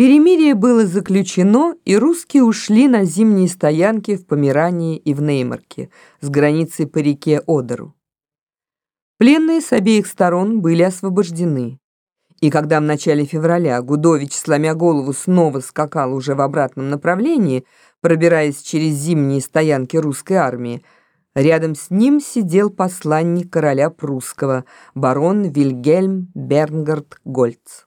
Перемирие было заключено, и русские ушли на зимние стоянки в Померании и в Неймарке, с границы по реке Одеру. Пленные с обеих сторон были освобождены. И когда в начале февраля Гудович, сломя голову, снова скакал уже в обратном направлении, пробираясь через зимние стоянки русской армии, рядом с ним сидел посланник короля прусского, барон Вильгельм Бернгард Гольц.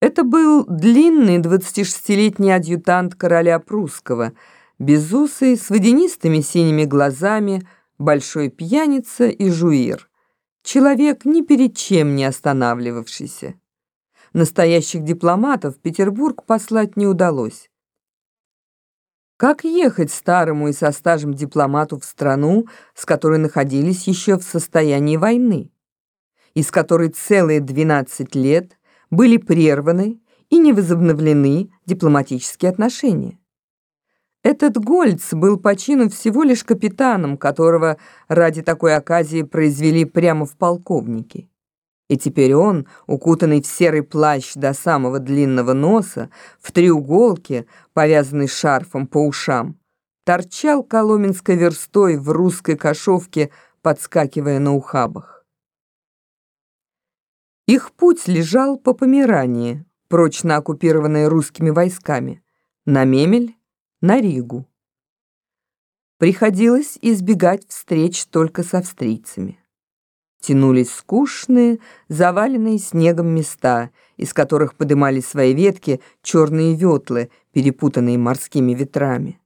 Это был длинный 26-летний адъютант короля прусского, безусый, с водянистыми синими глазами, большой пьяница и жуир. Человек ни перед чем не останавливавшийся. Настоящих дипломатов в Петербург послать не удалось. Как ехать старому и со стажем дипломату в страну, с которой находились еще в состоянии войны, и с которой целые 12 лет были прерваны и не возобновлены дипломатические отношения. Этот Гольц был по чину всего лишь капитаном, которого ради такой оказии произвели прямо в полковники. И теперь он, укутанный в серый плащ до самого длинного носа, в треуголке, повязанный шарфом по ушам, торчал коломенской верстой в русской кошовке, подскакивая на ухабах. Их путь лежал по Померании, прочно оккупированной русскими войсками, на Мемель, на Ригу. Приходилось избегать встреч только с австрийцами. Тянулись скучные, заваленные снегом места, из которых подымали свои ветки черные ветлы, перепутанные морскими ветрами.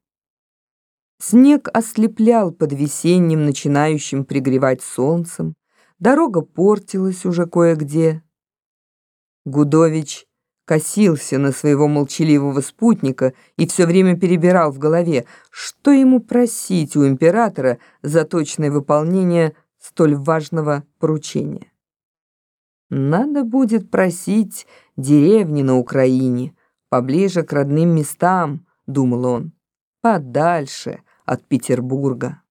Снег ослеплял под весенним, начинающим пригревать солнцем, Дорога портилась уже кое-где. Гудович косился на своего молчаливого спутника и все время перебирал в голове, что ему просить у императора за точное выполнение столь важного поручения. Надо будет просить деревни на Украине, поближе к родным местам, думал он, подальше от Петербурга.